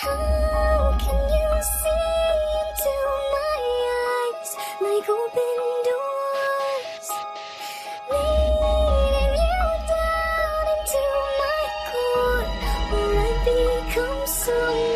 How can you see into my eyes like open doors? Leading you down into my core, will I become so?